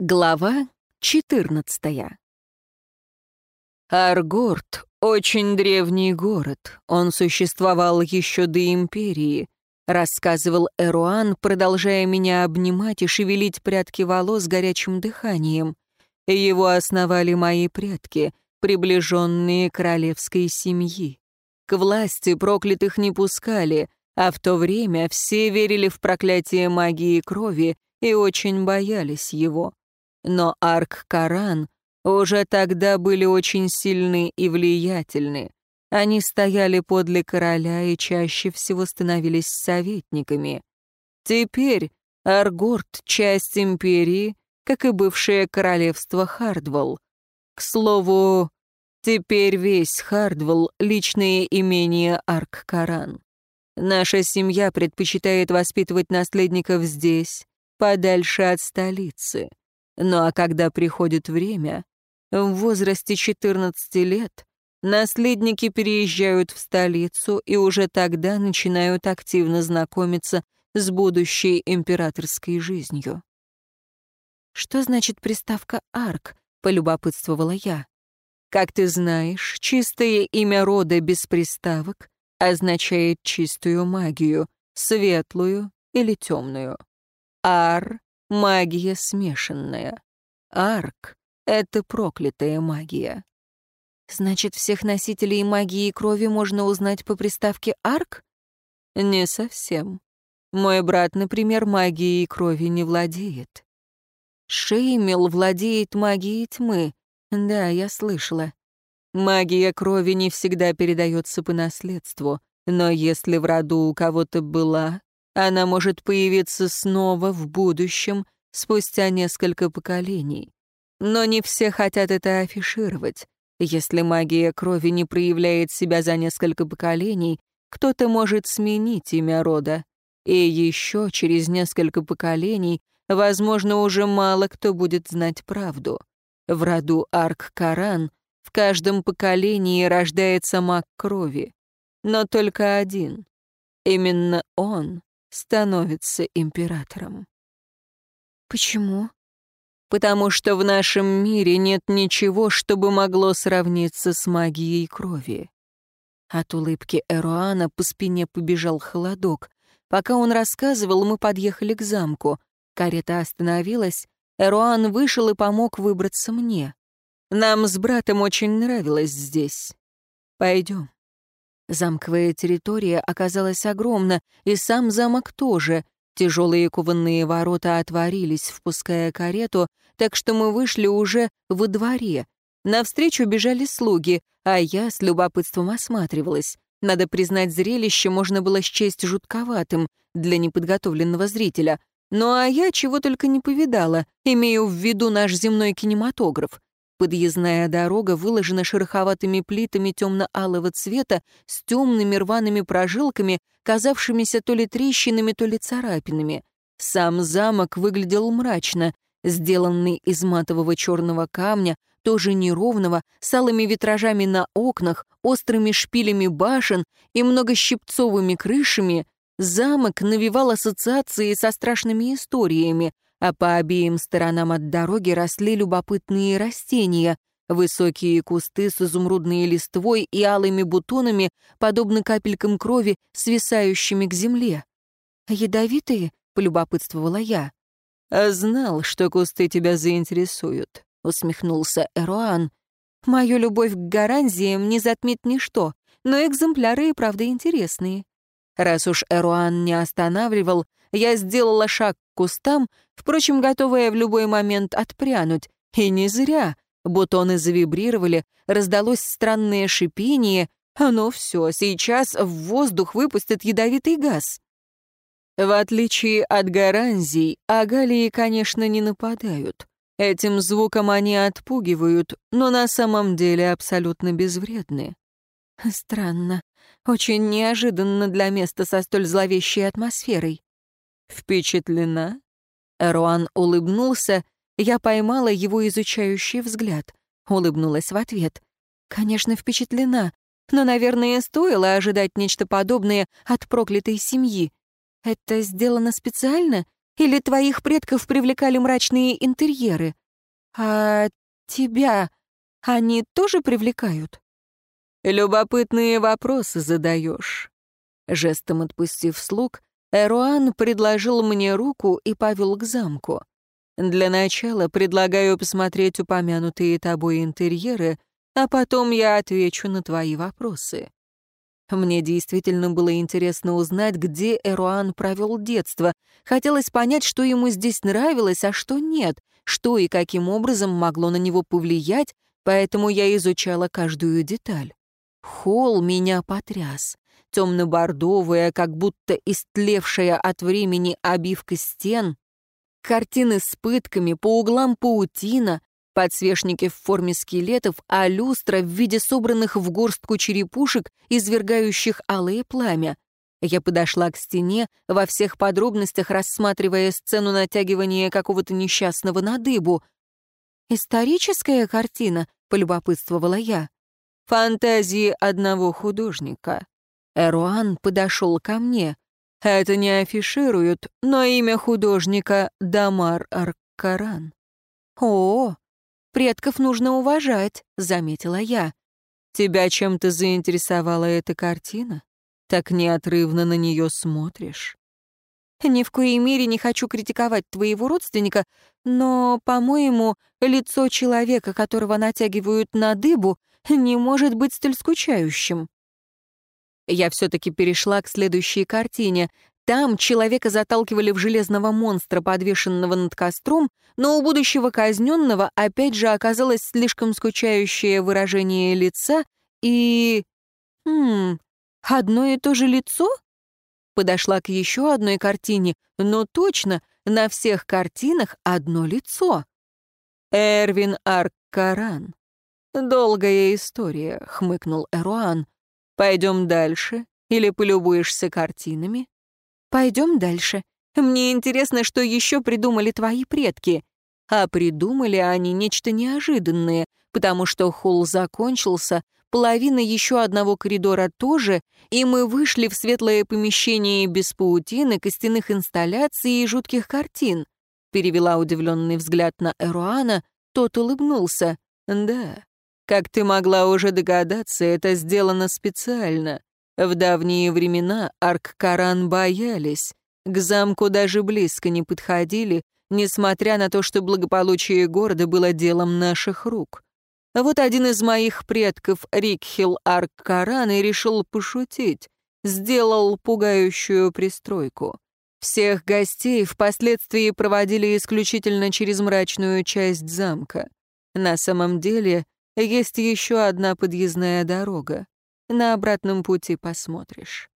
Глава 14 Аргорд — очень древний город. Он существовал еще до Империи, рассказывал Эруан, продолжая меня обнимать и шевелить прядки волос горячим дыханием. Его основали мои предки, приближенные королевской семьи. К власти проклятых не пускали, а в то время все верили в проклятие магии крови и очень боялись его. Но Арк-Каран уже тогда были очень сильны и влиятельны. Они стояли подле короля и чаще всего становились советниками. Теперь Аргорд — часть империи, как и бывшее королевство Хардволл. К слову, теперь весь Хардволл — личное имение Арк-Каран. Наша семья предпочитает воспитывать наследников здесь, подальше от столицы. Ну а когда приходит время, в возрасте 14 лет, наследники переезжают в столицу и уже тогда начинают активно знакомиться с будущей императорской жизнью. «Что значит приставка «арк»?» — полюбопытствовала я. «Как ты знаешь, чистое имя рода без приставок означает чистую магию, светлую или темную. Ар Магия смешанная. Арк — это проклятая магия. Значит, всех носителей магии крови можно узнать по приставке «арк»? Не совсем. Мой брат, например, магией крови не владеет. Шеймел владеет магией тьмы. Да, я слышала. Магия крови не всегда передается по наследству, но если в роду у кого-то была, она может появиться снова в будущем, спустя несколько поколений. Но не все хотят это афишировать. Если магия крови не проявляет себя за несколько поколений, кто-то может сменить имя рода. И еще через несколько поколений, возможно, уже мало кто будет знать правду. В роду Арк-Каран в каждом поколении рождается маг крови. Но только один. Именно он становится императором. Почему? Потому что в нашем мире нет ничего, чтобы могло сравниться с магией крови. От улыбки Эруана по спине побежал холодок. Пока он рассказывал, мы подъехали к замку. Карета остановилась, Эруан вышел и помог выбраться мне. Нам с братом очень нравилось здесь. Пойдем. Замковая территория оказалась огромна, и сам замок тоже. Тяжелые кованные ворота отворились, впуская карету, так что мы вышли уже во дворе. Навстречу бежали слуги, а я с любопытством осматривалась. Надо признать, зрелище можно было счесть жутковатым для неподготовленного зрителя. Ну а я чего только не повидала, имею в виду наш земной кинематограф. Подъездная дорога выложена шероховатыми плитами темно-алого цвета с темными рваными прожилками, казавшимися то ли трещинами, то ли царапинами. Сам замок выглядел мрачно, сделанный из матового черного камня, тоже неровного, с алыми витражами на окнах, острыми шпилями башен и многощипцовыми крышами, замок навевал ассоциации со страшными историями, а по обеим сторонам от дороги росли любопытные растения, высокие кусты с изумрудной листвой и алыми бутонами, подобно капелькам крови, свисающими к земле. «Ядовитые?» — полюбопытствовала я. «А «Знал, что кусты тебя заинтересуют», — усмехнулся Эруан. «Мою любовь к гаранзиям не затмит ничто, но экземпляры и правда интересные. Раз уж Эруан не останавливал, я сделала шаг к кустам, впрочем, готовая в любой момент отпрянуть. И не зря. Бутоны завибрировали, раздалось странное шипение. А ну все, сейчас в воздух выпустят ядовитый газ. В отличие от гаранзий, агалии, конечно, не нападают. Этим звуком они отпугивают, но на самом деле абсолютно безвредны. Странно. Очень неожиданно для места со столь зловещей атмосферой. «Впечатлена?» Руан улыбнулся, я поймала его изучающий взгляд. Улыбнулась в ответ. «Конечно, впечатлена, но, наверное, стоило ожидать нечто подобное от проклятой семьи. Это сделано специально? Или твоих предков привлекали мрачные интерьеры? А тебя они тоже привлекают?» «Любопытные вопросы задаешь». Жестом отпустив слуг, Эруан предложил мне руку и повел к замку. Для начала предлагаю посмотреть упомянутые тобой интерьеры, а потом я отвечу на твои вопросы. Мне действительно было интересно узнать, где Эруан провел детство. Хотелось понять, что ему здесь нравилось, а что нет, что и каким образом могло на него повлиять, поэтому я изучала каждую деталь. Холл меня потряс темно-бордовая, как будто истлевшая от времени обивка стен, картины с пытками, по углам паутина, подсвечники в форме скелетов, а люстра в виде собранных в горстку черепушек, извергающих алые пламя. Я подошла к стене, во всех подробностях рассматривая сцену натягивания какого-то несчастного на дыбу. «Историческая картина», — полюбопытствовала я. «Фантазии одного художника», Эруан подошел ко мне. Это не афишируют, но имя художника Дамар Аркаран. «О, предков нужно уважать», — заметила я. «Тебя чем-то заинтересовала эта картина? Так неотрывно на нее смотришь». «Ни в коей мере не хочу критиковать твоего родственника, но, по-моему, лицо человека, которого натягивают на дыбу, не может быть столь скучающим». Я все-таки перешла к следующей картине. Там человека заталкивали в железного монстра, подвешенного над костром, но у будущего казненного опять же оказалось слишком скучающее выражение лица и... Хм, одно и то же лицо? Подошла к еще одной картине, но точно, на всех картинах одно лицо. Эрвин Аркаран. «Долгая история», — хмыкнул Эруан. Пойдем дальше или полюбуешься картинами? Пойдем дальше. Мне интересно, что еще придумали твои предки. А придумали они нечто неожиданное, потому что холл закончился, половина еще одного коридора тоже, и мы вышли в светлое помещение без паутины, костяных инсталляций и жутких картин. Перевела удивленный взгляд на Эруана, тот улыбнулся. Да, как ты могла уже догадаться, это сделано специально. В давние времена Арк-Каран боялись. К замку даже близко не подходили, несмотря на то, что благополучие города было делом наших рук. Вот один из моих предков, Рикхил Арк-Каран, и решил пошутить. Сделал пугающую пристройку. Всех гостей впоследствии проводили исключительно через мрачную часть замка. На самом деле есть еще одна подъездная дорога. На обратном пути посмотришь.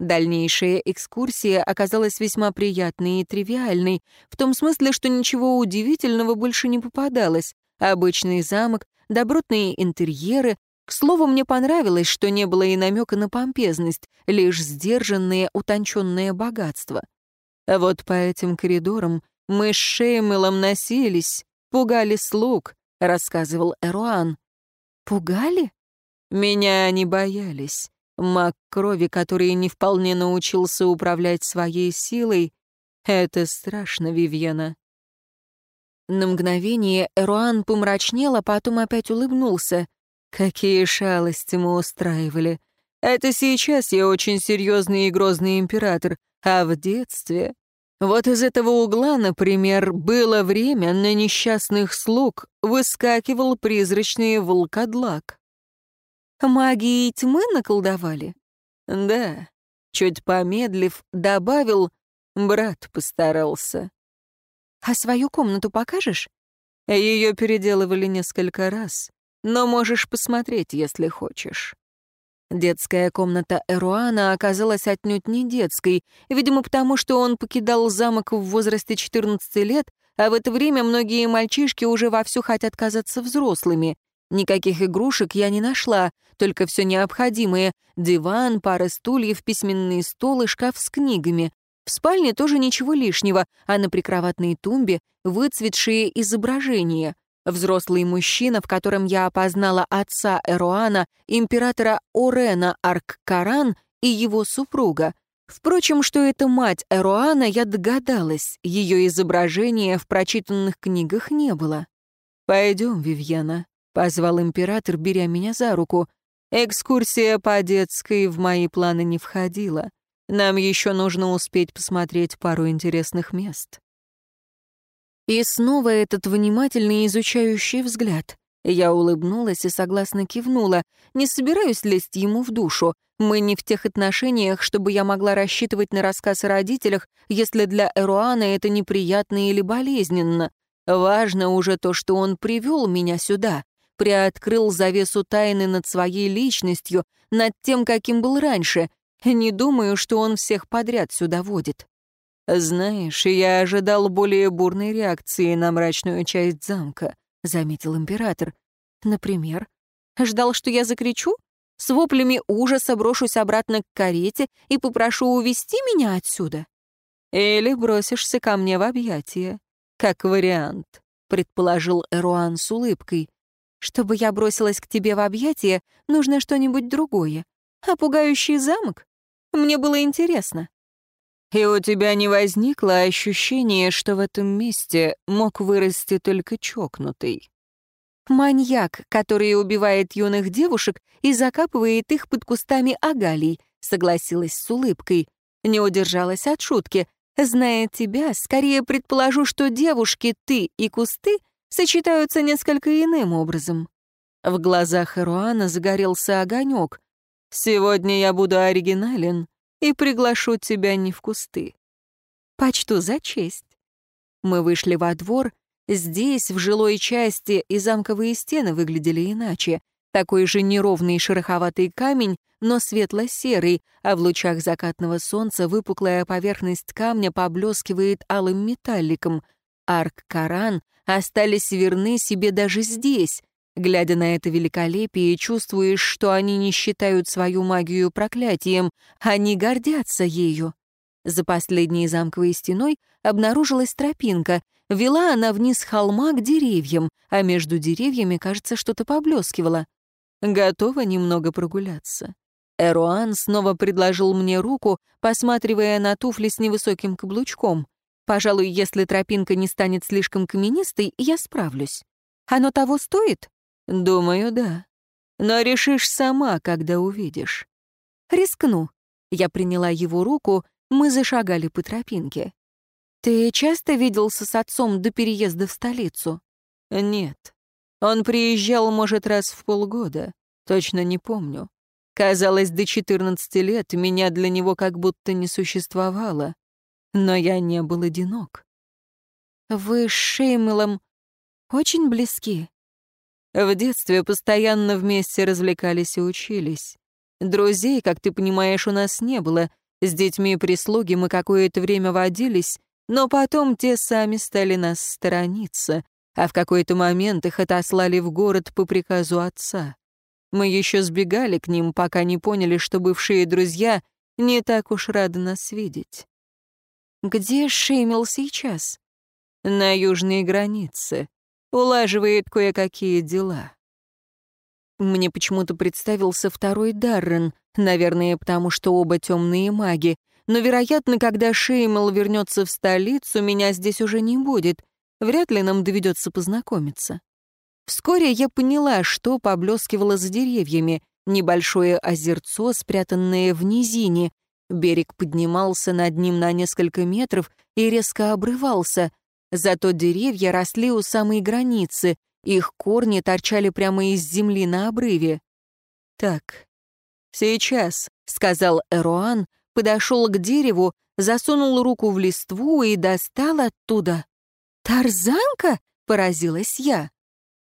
Дальнейшая экскурсия оказалась весьма приятной и тривиальной, в том смысле, что ничего удивительного больше не попадалось. Обычный замок, добротные интерьеры. К слову, мне понравилось, что не было и намека на помпезность, лишь сдержанное, утонченное богатство. Вот по этим коридорам мы с Шеймелом носились, пугали слуг, — рассказывал Эруан. «Пугали?» «Меня они боялись. Маг крови, который не вполне научился управлять своей силой, это страшно, Вивьена». На мгновение Эруан помрачнел, а потом опять улыбнулся. «Какие шалости мы устраивали. Это сейчас я очень серьезный и грозный император, а в детстве вот из этого угла, например, было время на несчастных слуг выскакивал призрачный волкодлак. Магии тьмы наколдовали? Да. Чуть помедлив, добавил, брат постарался. А свою комнату покажешь? Ее переделывали несколько раз, но можешь посмотреть, если хочешь. Детская комната Эруана оказалась отнюдь не детской, видимо, потому что он покидал замок в возрасте 14 лет, а в это время многие мальчишки уже вовсю хотят казаться взрослыми. Никаких игрушек я не нашла, только все необходимое — диван, пара стульев, письменный стол и шкаф с книгами. В спальне тоже ничего лишнего, а на прикроватной тумбе выцветшие изображения — Взрослый мужчина, в котором я опознала отца Эруана, императора Орена Арккаран и его супруга. Впрочем, что это мать Эруана, я догадалась. Ее изображения в прочитанных книгах не было. «Пойдем, Вивьена», — позвал император, беря меня за руку. «Экскурсия по детской в мои планы не входила. Нам еще нужно успеть посмотреть пару интересных мест». И снова этот внимательный изучающий взгляд. Я улыбнулась и согласно кивнула. Не собираюсь лезть ему в душу. Мы не в тех отношениях, чтобы я могла рассчитывать на рассказ о родителях, если для Эруана это неприятно или болезненно. Важно уже то, что он привел меня сюда, приоткрыл завесу тайны над своей личностью, над тем, каким был раньше. Не думаю, что он всех подряд сюда водит. «Знаешь, я ожидал более бурной реакции на мрачную часть замка», — заметил император. «Например? Ждал, что я закричу? С воплями ужаса брошусь обратно к карете и попрошу увести меня отсюда? Или бросишься ко мне в объятия, как вариант», — предположил Эруан с улыбкой. «Чтобы я бросилась к тебе в объятия, нужно что-нибудь другое. А пугающий замок? Мне было интересно». И у тебя не возникло ощущения, что в этом месте мог вырасти только чокнутый? Маньяк, который убивает юных девушек и закапывает их под кустами агалий, согласилась с улыбкой. Не удержалась от шутки. Зная тебя, скорее предположу, что девушки, ты и кусты сочетаются несколько иным образом. В глазах Эруана загорелся огонек. «Сегодня я буду оригинален и приглашу тебя не в кусты. Почту за честь. Мы вышли во двор. Здесь, в жилой части, и замковые стены выглядели иначе. Такой же неровный шероховатый камень, но светло-серый, а в лучах закатного солнца выпуклая поверхность камня поблескивает алым металликом. Арк-Каран остались верны себе даже здесь. Глядя на это великолепие, чувствуешь, что они не считают свою магию проклятием, они гордятся ею. За последней замковой стеной обнаружилась тропинка. Вела она вниз холма к деревьям, а между деревьями, кажется, что-то поблескивало. Готова немного прогуляться. Эруан снова предложил мне руку, посматривая на туфли с невысоким каблучком. Пожалуй, если тропинка не станет слишком каменистой, я справлюсь. Оно того стоит? «Думаю, да. Но решишь сама, когда увидишь». «Рискну». Я приняла его руку, мы зашагали по тропинке. «Ты часто виделся с отцом до переезда в столицу?» «Нет. Он приезжал, может, раз в полгода. Точно не помню. Казалось, до 14 лет меня для него как будто не существовало. Но я не был одинок». «Вы с Шеймелом очень близки?» В детстве постоянно вместе развлекались и учились. Друзей, как ты понимаешь, у нас не было. С детьми прислуги мы какое-то время водились, но потом те сами стали нас сторониться, а в какой-то момент их отослали в город по приказу отца. Мы еще сбегали к ним, пока не поняли, что бывшие друзья не так уж рады нас видеть. Где Шеймел сейчас? На южной границе улаживает кое-какие дела. Мне почему-то представился второй Даррен, наверное, потому что оба темные маги, но, вероятно, когда Шеймел вернется в столицу, меня здесь уже не будет. Вряд ли нам доведется познакомиться. Вскоре я поняла, что поблескивало за деревьями. Небольшое озерцо, спрятанное в низине. Берег поднимался над ним на несколько метров и резко обрывался — Зато деревья росли у самой границы, их корни торчали прямо из земли на обрыве. «Так, сейчас», — сказал Эруан, подошел к дереву, засунул руку в листву и достал оттуда. «Тарзанка?» — поразилась я.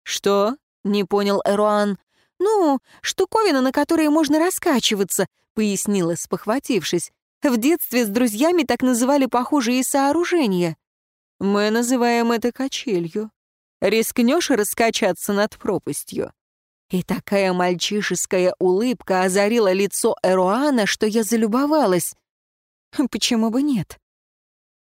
«Что?» — не понял Эруан. «Ну, штуковина, на которой можно раскачиваться», — пояснила, спохватившись. «В детстве с друзьями так называли похожие сооружения». Мы называем это качелью. Рискнешь раскачаться над пропастью?» И такая мальчишеская улыбка озарила лицо Эруана, что я залюбовалась. Почему бы нет?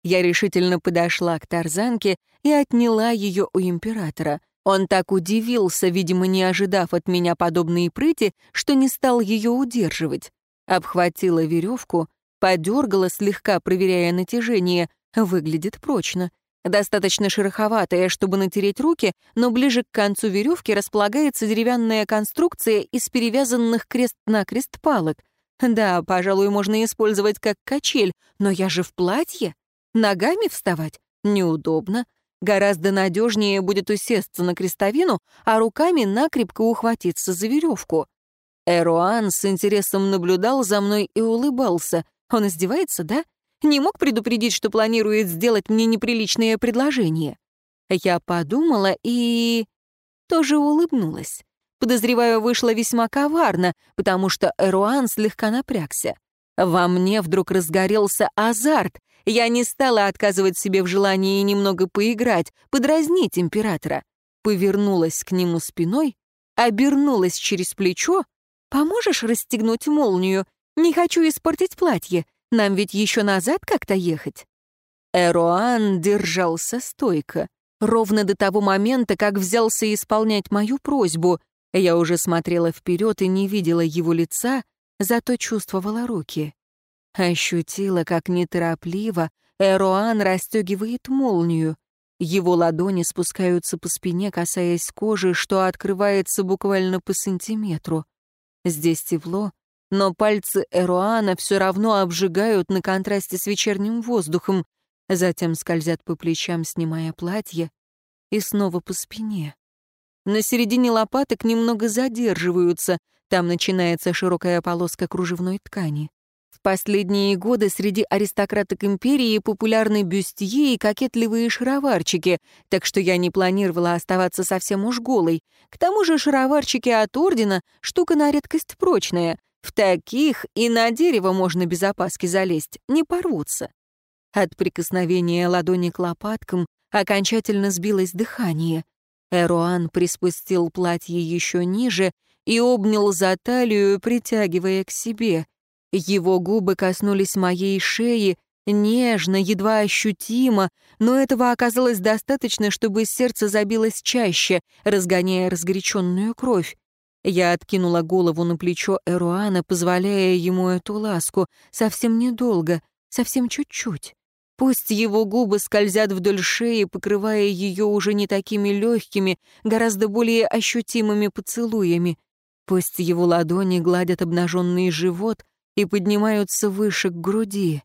Я решительно подошла к тарзанке и отняла ее у императора. Он так удивился, видимо, не ожидав от меня подобной прыти, что не стал ее удерживать. Обхватила веревку, Подергала слегка, проверяя натяжение. Выглядит прочно. Достаточно шероховатая, чтобы натереть руки, но ближе к концу веревки располагается деревянная конструкция из перевязанных крест-накрест палок. Да, пожалуй, можно использовать как качель, но я же в платье. Ногами вставать? Неудобно. Гораздо надежнее будет усесться на крестовину, а руками накрепко ухватиться за веревку. Эруан с интересом наблюдал за мной и улыбался. Он издевается, да? Не мог предупредить, что планирует сделать мне неприличное предложение. Я подумала и... тоже улыбнулась. Подозреваю, вышло весьма коварно, потому что Эруан слегка напрягся. Во мне вдруг разгорелся азарт. Я не стала отказывать себе в желании немного поиграть, подразнить императора. Повернулась к нему спиной, обернулась через плечо. «Поможешь расстегнуть молнию? Не хочу испортить платье. Нам ведь еще назад как-то ехать». Эруан держался стойко. Ровно до того момента, как взялся исполнять мою просьбу. Я уже смотрела вперед и не видела его лица, зато чувствовала руки. Ощутила, как неторопливо Эруан расстегивает молнию. Его ладони спускаются по спине, касаясь кожи, что открывается буквально по сантиметру. Здесь тепло, но пальцы Эруана все равно обжигают на контрасте с вечерним воздухом, затем скользят по плечам, снимая платье, и снова по спине. На середине лопаток немного задерживаются, там начинается широкая полоска кружевной ткани. В последние годы среди аристократок империи популярны бюстье и кокетливые шароварчики, так что я не планировала оставаться совсем уж голой. К тому же шароварчики от ордена — штука на редкость прочная. В таких и на дерево можно без опаски залезть, не порвутся. От прикосновения ладони к лопаткам окончательно сбилось дыхание. Эруан приспустил платье еще ниже и обнял за талию, притягивая к себе. Его губы коснулись моей шеи, нежно, едва ощутимо, но этого оказалось достаточно, чтобы сердце забилось чаще, разгоняя разгоряченную кровь. Я откинула голову на плечо Эруана, позволяя ему эту ласку, совсем недолго, совсем чуть-чуть. Пусть его губы скользят вдоль шеи, покрывая ее уже не такими легкими, гораздо более ощутимыми поцелуями. Пусть его ладони гладят обнаженный живот, и поднимаются выше к груди.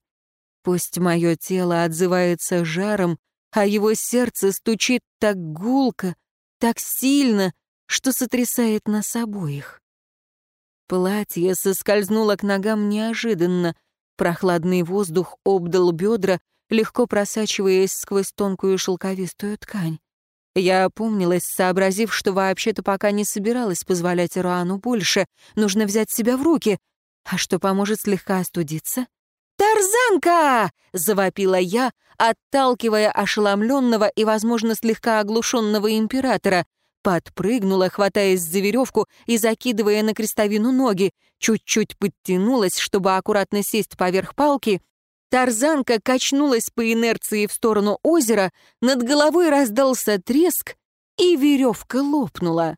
Пусть мое тело отзывается жаром, а его сердце стучит так гулко, так сильно, что сотрясает нас обоих. Платье соскользнуло к ногам неожиданно, прохладный воздух обдал бедра, легко просачиваясь сквозь тонкую шелковистую ткань. Я опомнилась, сообразив, что вообще-то пока не собиралась позволять Руану больше, нужно взять себя в руки — а что поможет слегка остудиться? «Тарзанка!» — завопила я, отталкивая ошеломленного и, возможно, слегка оглушенного императора. Подпрыгнула, хватаясь за веревку и закидывая на крестовину ноги. Чуть-чуть подтянулась, чтобы аккуратно сесть поверх палки. Тарзанка качнулась по инерции в сторону озера, над головой раздался треск, и веревка лопнула.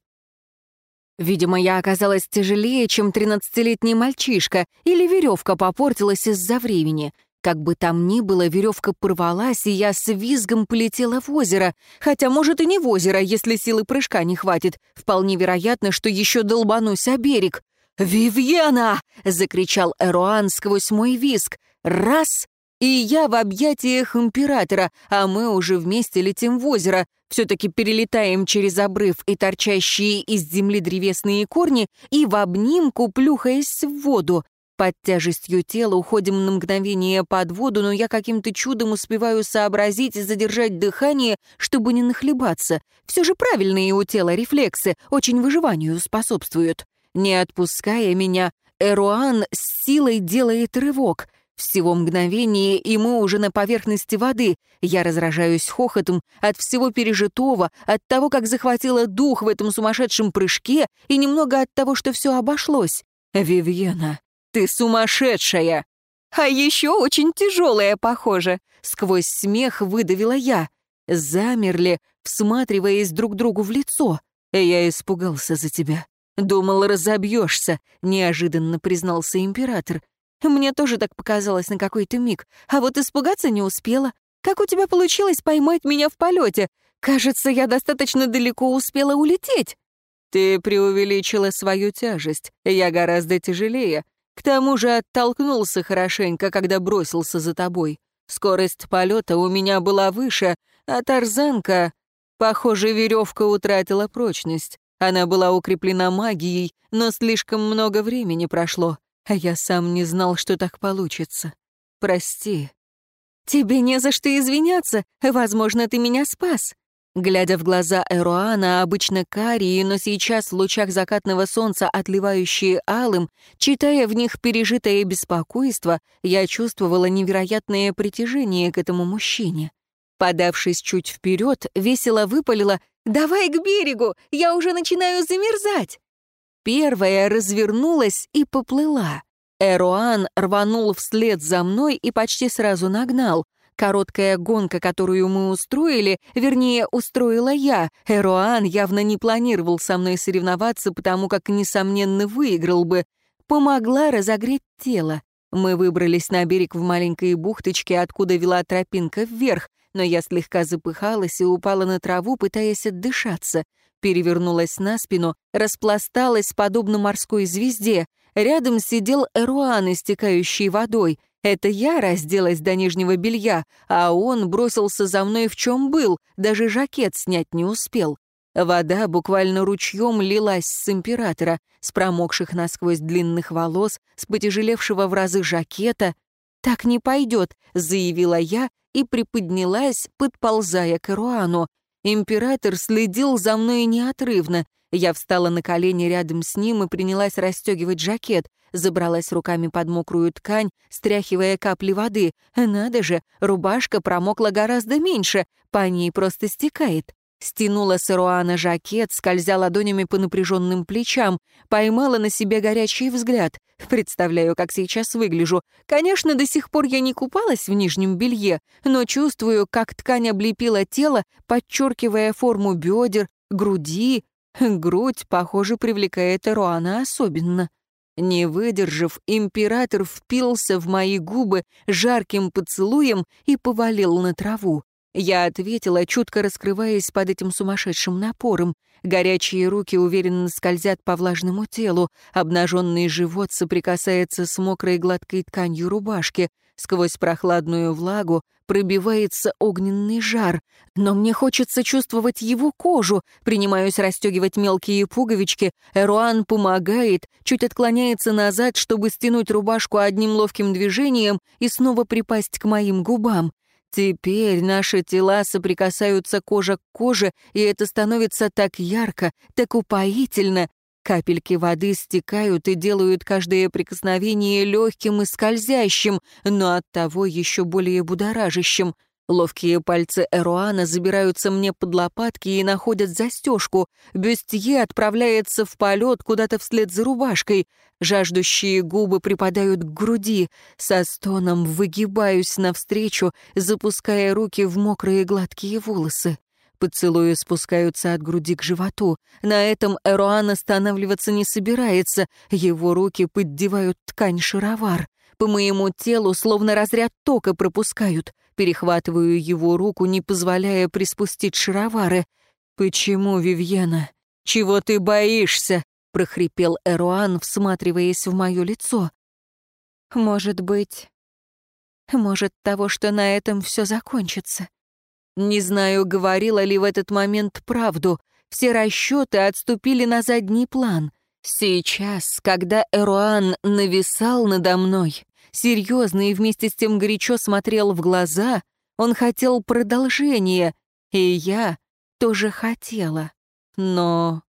Видимо, я оказалась тяжелее, чем тринадцатилетний мальчишка, или веревка попортилась из-за времени. Как бы там ни было, веревка порвалась, и я с визгом полетела в озеро. Хотя, может, и не в озеро, если силы прыжка не хватит. Вполне вероятно, что еще долбанусь о берег. «Вивьена!» — закричал Эруан сквозь мой визг. «Раз!» И я в объятиях императора, а мы уже вместе летим в озеро, все-таки перелетаем через обрыв и торчащие из земли древесные корни и в обнимку плюхаясь в воду. Под тяжестью тела уходим на мгновение под воду, но я каким-то чудом успеваю сообразить и задержать дыхание, чтобы не нахлебаться. Все же правильные у тела рефлексы очень выживанию способствуют. Не отпуская меня, Эруан с силой делает рывок. Всего мгновение, и мы уже на поверхности воды. Я разражаюсь хохотом от всего пережитого, от того, как захватила дух в этом сумасшедшем прыжке, и немного от того, что все обошлось. «Вивьена, ты сумасшедшая!» «А еще очень тяжелая, похоже!» Сквозь смех выдавила я. Замерли, всматриваясь друг другу в лицо. «Я испугался за тебя. Думал, разобьешься», — неожиданно признался император. Мне тоже так показалось на какой-то миг, а вот испугаться не успела. Как у тебя получилось поймать меня в полете? Кажется, я достаточно далеко успела улететь». «Ты преувеличила свою тяжесть. Я гораздо тяжелее. К тому же оттолкнулся хорошенько, когда бросился за тобой. Скорость полета у меня была выше, а тарзанка... Похоже, веревка утратила прочность. Она была укреплена магией, но слишком много времени прошло, а я сам не знал, что так получится. Прости. Тебе не за что извиняться. Возможно, ты меня спас. Глядя в глаза Эруана, обычно карие, но сейчас в лучах закатного солнца, отливающие алым, читая в них пережитое беспокойство, я чувствовала невероятное притяжение к этому мужчине. Подавшись чуть вперед, весело выпалила «Давай к берегу! Я уже начинаю замерзать!» Первая развернулась и поплыла. Эруан рванул вслед за мной и почти сразу нагнал. Короткая гонка, которую мы устроили, вернее, устроила я. Эруан явно не планировал со мной соревноваться, потому как, несомненно, выиграл бы. Помогла разогреть тело. Мы выбрались на берег в маленькой бухточке, откуда вела тропинка вверх, но я слегка запыхалась и упала на траву, пытаясь отдышаться. Перевернулась на спину, распласталась, подобно морской звезде. Рядом сидел Эруан, истекающий водой. Это я разделась до нижнего белья, а он бросился за мной в чем был, даже жакет снять не успел. Вода буквально ручьем лилась с императора, с промокших насквозь длинных волос, с потяжелевшего в разы жакета. «Так не пойдет», — заявила я и приподнялась, подползая к Эруану. Император следил за мной неотрывно. Я встала на колени рядом с ним и принялась расстегивать жакет забралась руками под мокрую ткань, стряхивая капли воды. Надо же, рубашка промокла гораздо меньше, по ней просто стекает. Стянула с Эруана жакет, скользя ладонями по напряженным плечам, поймала на себе горячий взгляд. Представляю, как сейчас выгляжу. Конечно, до сих пор я не купалась в нижнем белье, но чувствую, как ткань облепила тело, подчеркивая форму бедер, груди. Грудь, похоже, привлекает Эруана особенно. Не выдержав, император впился в мои губы жарким поцелуем и повалил на траву. Я ответила, чутко раскрываясь под этим сумасшедшим напором. Горячие руки уверенно скользят по влажному телу, обнаженный живот соприкасается с мокрой гладкой тканью рубашки. Сквозь прохладную влагу пробивается огненный жар, но мне хочется чувствовать его кожу. Принимаюсь расстегивать мелкие пуговички. Эруан помогает, чуть отклоняется назад, чтобы стянуть рубашку одним ловким движением и снова припасть к моим губам. Теперь наши тела соприкасаются кожа к коже, и это становится так ярко, так упоительно. Капельки воды стекают и делают каждое прикосновение легким и скользящим, но оттого еще более будоражащим. Ловкие пальцы Эруана забираются мне под лопатки и находят застежку. Бюстье отправляется в полет куда-то вслед за рубашкой. Жаждущие губы припадают к груди. Со стоном выгибаюсь навстречу, запуская руки в мокрые гладкие волосы. Поцелуи спускаются от груди к животу. На этом Эруан останавливаться не собирается. Его руки поддевают ткань шаровар. По моему телу словно разряд тока пропускают. Перехватываю его руку, не позволяя приспустить шаровары. «Почему, Вивьена? Чего ты боишься?» — прохрипел Эруан, всматриваясь в мое лицо. «Может быть... Может, того, что на этом все закончится». Не знаю, говорила ли в этот момент правду. Все расчеты отступили на задний план. Сейчас, когда Эруан нависал надо мной, серьезно и вместе с тем горячо смотрел в глаза, он хотел продолжения, и я тоже хотела. Но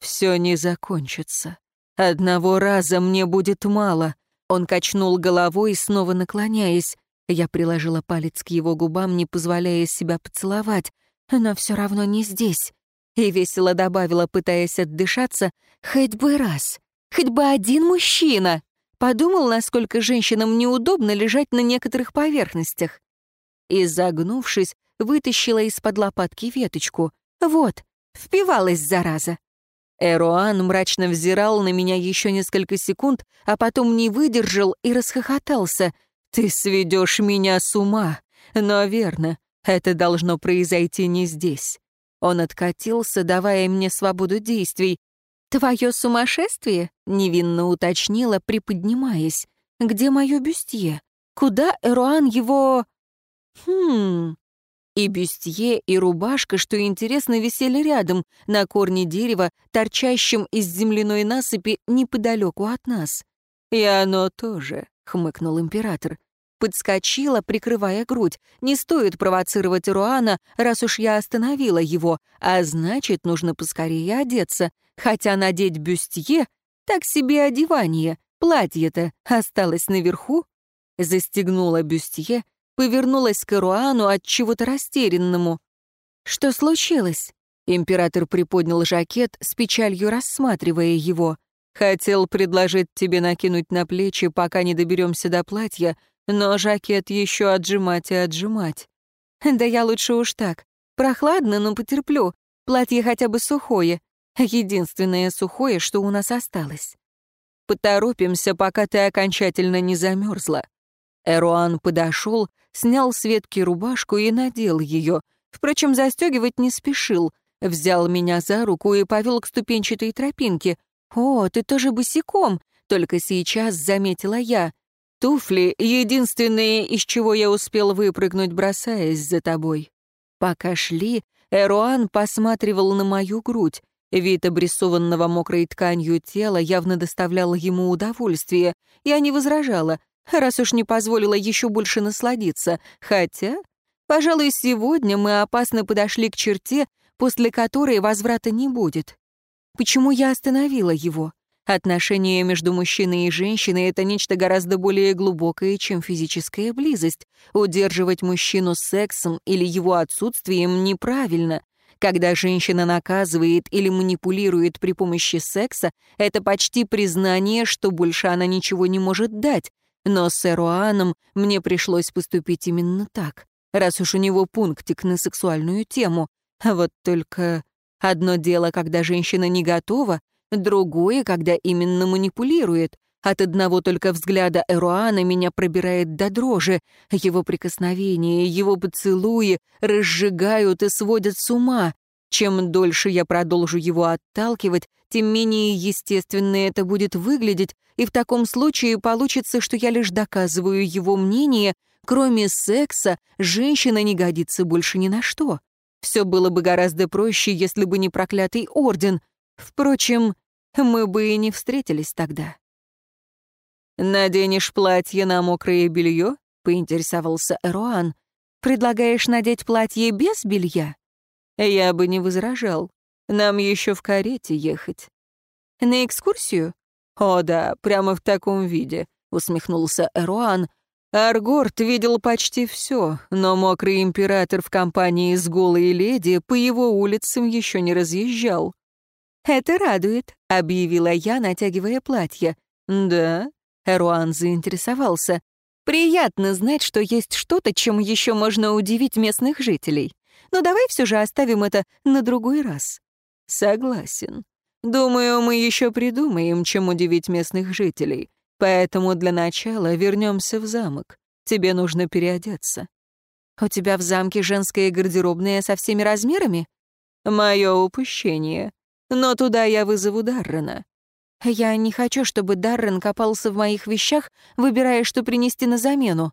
все не закончится. Одного раза мне будет мало. Он качнул головой, снова наклоняясь. Я приложила палец к его губам, не позволяя себя поцеловать, но все равно не здесь. И весело добавила, пытаясь отдышаться, хоть бы раз, хоть бы один мужчина. Подумал, насколько женщинам неудобно лежать на некоторых поверхностях. И, загнувшись, вытащила из-под лопатки веточку. Вот, впивалась, зараза. Эруан мрачно взирал на меня еще несколько секунд, а потом не выдержал и расхохотался. «Ты сведешь меня с ума!» Но верно, это должно произойти не здесь. Он откатился, давая мне свободу действий. «Твое сумасшествие?» — невинно уточнила, приподнимаясь. «Где мое бюстье? Куда Эруан его...» «Хм...» И бюстье, и рубашка, что интересно, висели рядом, на корне дерева, торчащем из земляной насыпи неподалеку от нас. «И оно тоже», — хмыкнул император. Подскочила, прикрывая грудь. «Не стоит провоцировать Руана, раз уж я остановила его, а значит, нужно поскорее одеться. Хотя надеть бюстье — так себе одевание, платье-то осталось наверху». Застегнула бюстье, повернулась к Руану от чего-то растерянному. «Что случилось?» Император приподнял жакет, с печалью рассматривая его. «Хотел предложить тебе накинуть на плечи, пока не доберемся до платья, но жакет еще отжимать и отжимать. Да я лучше уж так. Прохладно, но потерплю. Платье хотя бы сухое. Единственное сухое, что у нас осталось. Поторопимся, пока ты окончательно не замерзла. Эруан подошел, снял с ветки рубашку и надел ее. Впрочем, застегивать не спешил. Взял меня за руку и повел к ступенчатой тропинке. «О, ты тоже босиком!» — только сейчас заметила я. «Туфли — единственные, из чего я успел выпрыгнуть, бросаясь за тобой». Пока шли, Эруан посматривал на мою грудь. Вид обрисованного мокрой тканью тела явно доставлял ему удовольствие. Я не возражала, раз уж не позволила еще больше насладиться. Хотя, пожалуй, сегодня мы опасно подошли к черте, после которой возврата не будет. Почему я остановила его? Отношения между мужчиной и женщиной — это нечто гораздо более глубокое, чем физическая близость. Удерживать мужчину сексом или его отсутствием неправильно. Когда женщина наказывает или манипулирует при помощи секса, это почти признание, что больше она ничего не может дать, но с Эруаном мне пришлось поступить именно так, раз уж у него пунктик на сексуальную тему. А вот только одно дело, когда женщина не готова, другое, когда именно манипулирует. От одного только взгляда Эруана меня пробирает до дрожи. Его прикосновения, его поцелуи разжигают и сводят с ума. Чем дольше я продолжу его отталкивать, тем менее естественно это будет выглядеть, и в таком случае получится, что я лишь доказываю его мнение, кроме секса, женщина не годится больше ни на что. Все было бы гораздо проще, если бы не проклятый орден. Впрочем, мы бы и не встретились тогда. «Наденешь платье на мокрое белье?» — поинтересовался Эруан. «Предлагаешь надеть платье без белья?» Я бы не возражал. Нам еще в карете ехать. На экскурсию? О да, прямо в таком виде, усмехнулся Эруан. Аргорд видел почти все, но мокрый император в компании с голой леди по его улицам еще не разъезжал. «Это радует», — объявила я, натягивая платье. «Да?» — Эруан заинтересовался. «Приятно знать, что есть что-то, чем еще можно удивить местных жителей. Но давай все же оставим это на другой раз». «Согласен. Думаю, мы еще придумаем, чем удивить местных жителей. Поэтому для начала вернемся в замок. Тебе нужно переодеться». «У тебя в замке женская гардеробная со всеми размерами?» «Мое упущение. Но туда я вызову Даррена». «Я не хочу, чтобы Даррен копался в моих вещах, выбирая, что принести на замену».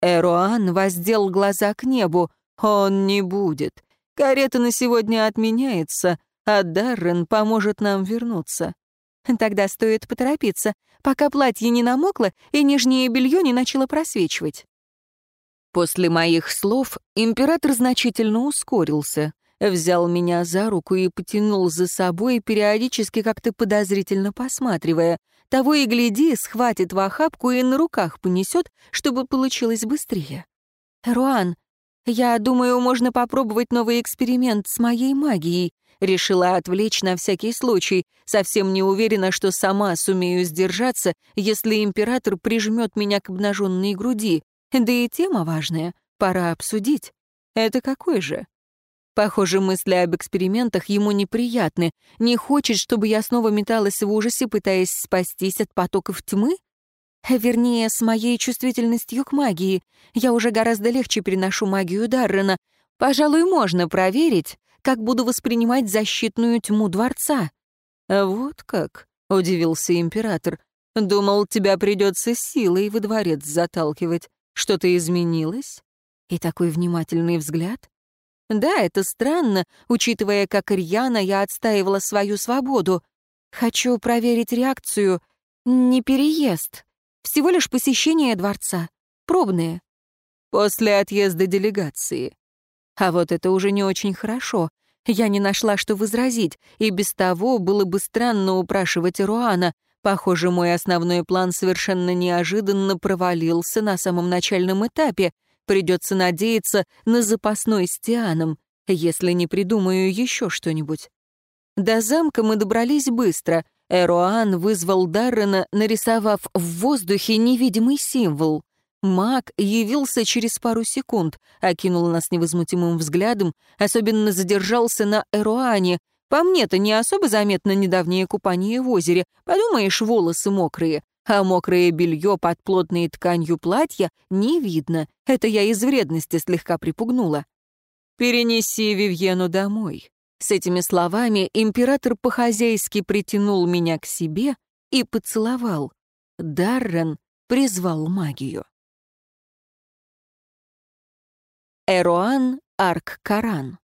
Эруан воздел глаза к небу. «Он не будет. Карета на сегодня отменяется, а Даррен поможет нам вернуться». «Тогда стоит поторопиться, пока платье не намокло и нижнее белье не начало просвечивать». После моих слов император значительно ускорился, взял меня за руку и потянул за собой, периодически как-то подозрительно посматривая. Того и гляди, схватит в охапку и на руках понесет, чтобы получилось быстрее. «Руан, «Я думаю, можно попробовать новый эксперимент с моей магией», решила отвлечь на всякий случай, совсем не уверена, что сама сумею сдержаться, если император прижмет меня к обнаженной груди. Да и тема важная, пора обсудить. Это какой же? Похоже, мысли об экспериментах ему неприятны. Не хочет, чтобы я снова металась в ужасе, пытаясь спастись от потоков тьмы? Вернее, с моей чувствительностью к магии. Я уже гораздо легче переношу магию Даррена. Пожалуй, можно проверить, как буду воспринимать защитную тьму дворца. «Вот как?» — удивился император. «Думал, тебя придется силой во дворец заталкивать. Что-то изменилось?» И такой внимательный взгляд. Да, это странно, учитывая, как рьяно я отстаивала свою свободу. Хочу проверить реакцию. Не переезд. Всего лишь посещение дворца. Пробные. После отъезда делегации. А вот это уже не очень хорошо. Я не нашла, что возразить, и без того было бы странно упрашивать Руана. Похоже, мой основной план совершенно неожиданно провалился на самом начальном этапе. Придется надеяться на запасной с Тианом, если не придумаю еще что-нибудь. До замка мы добрались быстро. Эроан вызвал Даррена, нарисовав в воздухе невидимый символ. Маг явился через пару секунд, окинул нас невозмутимым взглядом, особенно задержался на Эруане. По мне-то не особо заметно недавнее купание в озере. Подумаешь, волосы мокрые. А мокрое белье под плотной тканью платья не видно. Это я из вредности слегка припугнула. «Перенеси Вивьену домой». С этими словами император по-хозяйски притянул меня к себе и поцеловал. Даррен призвал магию. Эроан Арк-Каран.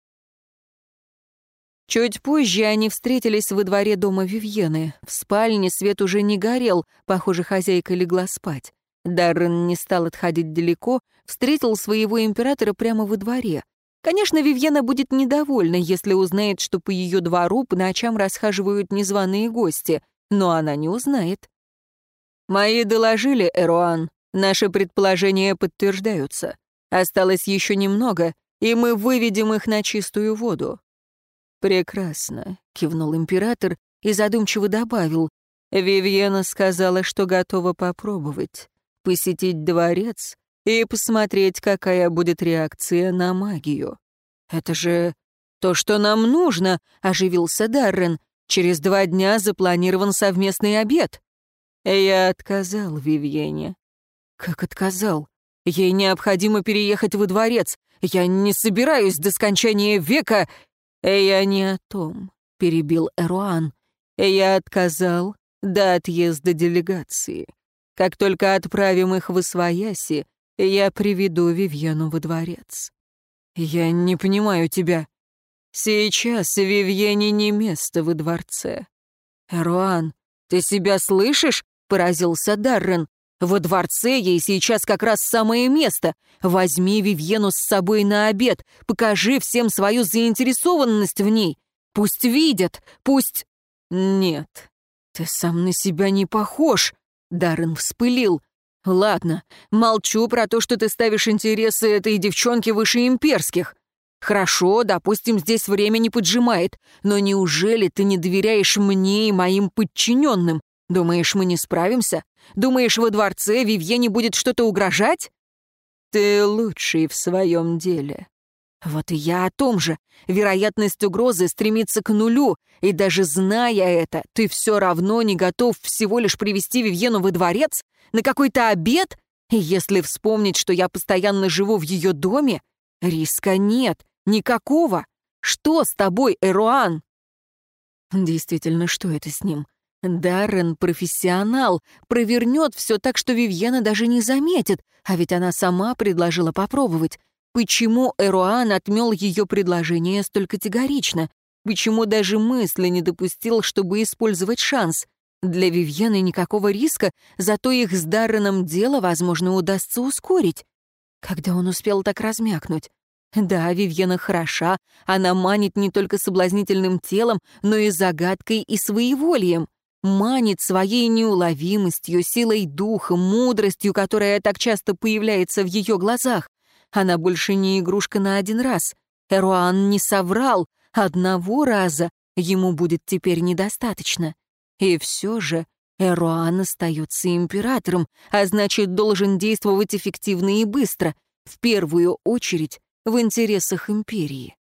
Чуть позже они встретились во дворе дома Вивьены. В спальне свет уже не горел, похоже, хозяйка легла спать. Даррен не стал отходить далеко, встретил своего императора прямо во дворе. Конечно, Вивьена будет недовольна, если узнает, что по ее двору по ночам расхаживают незваные гости, но она не узнает. «Мои доложили, Эруан. Наши предположения подтверждаются. Осталось еще немного, и мы выведем их на чистую воду». «Прекрасно», — кивнул император и задумчиво добавил. «Вивьена сказала, что готова попробовать, посетить дворец и посмотреть, какая будет реакция на магию». «Это же то, что нам нужно», — оживился Даррен. «Через два дня запланирован совместный обед». Я отказал Вивьене. «Как отказал?» Ей необходимо переехать во дворец. Я не собираюсь до скончания века...» «Я не о том», — перебил Эруан. «Я отказал до отъезда делегации. Как только отправим их в Освояси, я приведу Вивьену во дворец». «Я не понимаю тебя». «Сейчас Вивьене не место во дворце». «Эруан, ты себя слышишь?» — поразился Даррен. Во дворце ей сейчас как раз самое место. Возьми Вивьену с собой на обед, покажи всем свою заинтересованность в ней. Пусть видят, пусть... Нет, ты сам на себя не похож. Даррен вспылил. Ладно, молчу про то, что ты ставишь интересы этой девчонки выше имперских. Хорошо, допустим, здесь время не поджимает, но неужели ты не доверяешь мне и моим подчиненным? Думаешь, мы не справимся? Думаешь, во дворце Вивьене будет что-то угрожать? Ты лучший в своем деле. Вот и я о том же. Вероятность угрозы стремится к нулю, и даже зная это, ты все равно не готов всего лишь привести Вивьену во дворец? На какой-то обед? И если вспомнить, что я постоянно живу в ее доме, риска нет, никакого. Что с тобой, Эруан? Действительно, что это с ним? Даррен — профессионал, провернет все так, что Вивьена даже не заметит, а ведь она сама предложила попробовать. Почему Эруан отмел ее предложение столь категорично? Почему даже мысли не допустил, чтобы использовать шанс? Для Вивьены никакого риска, зато их с Дарреном дело, возможно, удастся ускорить. Когда он успел так размякнуть? Да, Вивьена хороша, она манит не только соблазнительным телом, но и загадкой и своеволием манит своей неуловимостью, силой духа, мудростью, которая так часто появляется в ее глазах. Она больше не игрушка на один раз. Эруан не соврал. Одного раза ему будет теперь недостаточно. И все же Эруан остается императором, а значит, должен действовать эффективно и быстро, в первую очередь в интересах империи.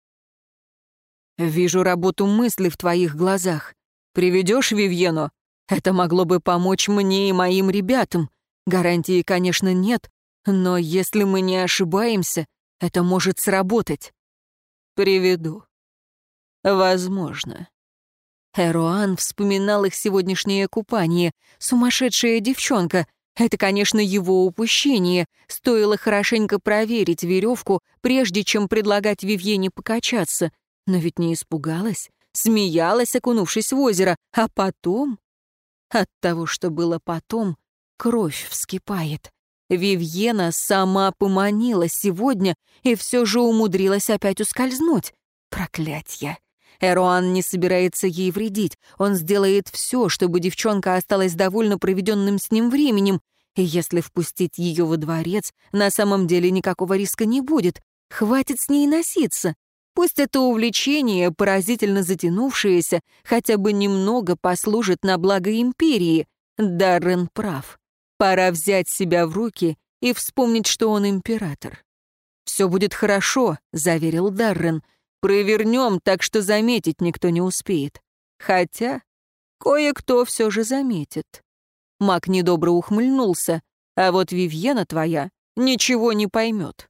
Вижу работу мысли в твоих глазах. Приведешь Вивьену? Это могло бы помочь мне и моим ребятам. Гарантии, конечно, нет, но если мы не ошибаемся, это может сработать. Приведу. Возможно. Эруан вспоминал их сегодняшнее купание. Сумасшедшая девчонка. Это, конечно, его упущение. Стоило хорошенько проверить веревку, прежде чем предлагать Вивьене покачаться. Но ведь не испугалась. Смеялась, окунувшись в озеро. А потом... От того, что было потом, кровь вскипает. Вивьена сама поманила сегодня и все же умудрилась опять ускользнуть. Проклятье. Эруан не собирается ей вредить. Он сделает все, чтобы девчонка осталась довольно проведенным с ним временем. И если впустить ее во дворец, на самом деле никакого риска не будет. Хватит с ней носиться. Пусть это увлечение, поразительно затянувшееся, хотя бы немного послужит на благо империи. Даррен прав. Пора взять себя в руки и вспомнить, что он император. «Все будет хорошо», — заверил Даррен. Провернем, так что заметить никто не успеет. Хотя кое-кто все же заметит. Мак недобро ухмыльнулся, а вот Вивьена твоя ничего не поймет.